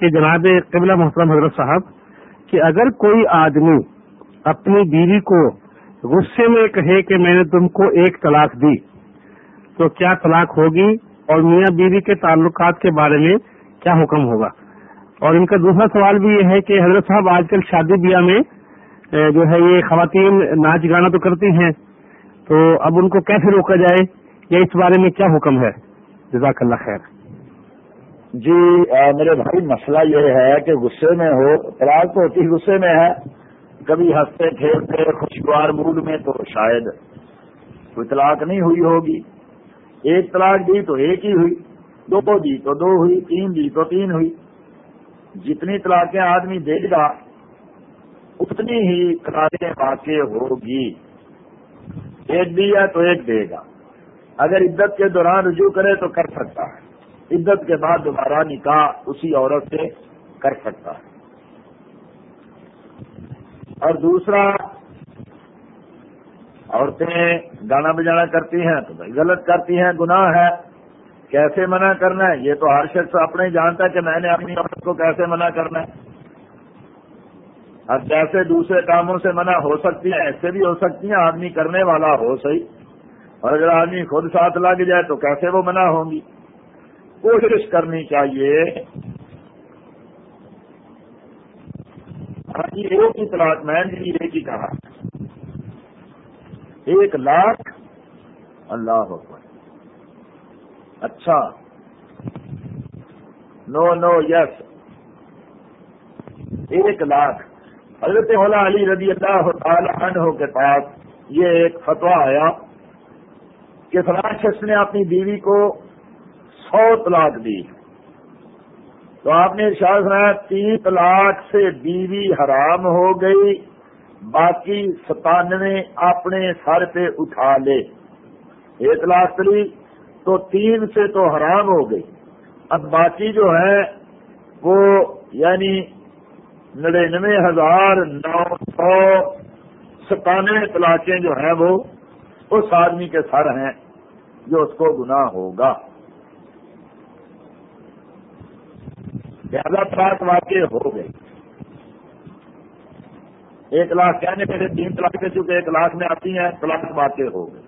کہ جناب قبلہ محترم حضرت صاحب، کہ اگر کوئی آدمی اپنی بیوی کو غصے میں کہے کہ میں نے تم کو ایک طلاق دی، تو کیا طلاق ہوگی اور میاں بیوی کے تعلقات کے بارے میں کیا حکم ہوگا؟ اور ان کا دوسرا سوال بھی یہ ہے کہ حضرت صاحب، آج کل شادی بیاہ میں جو ہے یہ خواتین ناچ گانا تو کرتی ہیں، تو اب ان کو کیسے روکا جائے؟ یا اس بارے میں کیا حکم ہے؟ جزاک اللہ خیر۔ جی میرے بھائی، مسئلہ یہ ہے کہ غصے میں ہو طلاق تو ہوتی غصے میں ہے، کبھی ہنستے، کھیلتے، خوشگوار موڈ میں تو شاید کوئی طلاق نہیں ہوئی ہوگی۔ ایک طلاق دی تو ایک ہی ہوئی، دو دی تو دو ہوئی، تین دی تو تین ہوئی۔ جتنی طلاقیں آدمی دے گا، اتنی ہی طلاقیں واقع ہوگی۔ ایک دیا تو ایک دے گا۔ اگر عدت کے دوران رجوع کرے تو کر سکتا ہے۔ عدت کے بعد دوبارہ نکاح اسی عورت سے کر سکتا ہے۔ اور دوسرا، عورتیں گانا بجانا کرتی ہیں تو بھائی غلط کرتی ہیں، گناہ ہے۔ کیسے منع کرنا ہے؟ یہ تو ہر شخص اپنے جانتا ہے کہ میں نے اپنی عورت کو کیسے منع کرنا ہے۔ اور جیسے دوسرے کاموں سے منع ہو سکتی ہیں، ایسے بھی ہو سکتی ہیں، آدمی کرنے والا ہو صحیح۔ اور اگر آدمی خود ساتھ لگ جائے تو کیسے وہ منع ہوں گی؟ کوشش کرنی چاہیے۔ ہاں جی ایک ہی طلاق میں نے ایک ہی کہا۔ ایک لاکھ۔ اللہ حکم اچھا۔ نو نو، یس۔ ایک لاکھ۔ حضرت مولا علی رضی اللہ تعالی عنہ کے پاس یہ ایک فتوا آیا کہ فلاں شخص نے اپنی بیوی کو سو طلاق دی۔ تو آپ نے ارشاد سنایا تین طلاق سے بیوی حرام ہو گئی، باقی ستانوے اپنے سر پہ اٹھا لے۔ ایک لاکھ لی تو تین سے تو حرام ہو گئی۔ اب باقی جو ہے وہ یعنی نڑینوے ہزار نو سو ستانوے طلاقیں جو ہیں وہ، اس آدمی کے سر ہیں جو اس کو گناہ ہوگا۔ زیادہ طلاق واقع ہو گئی ایک لاکھ کہنے پہ تین طلاق چونکہ ایک لاکھ میں آتی ہیں طلاق واقع ہو گئی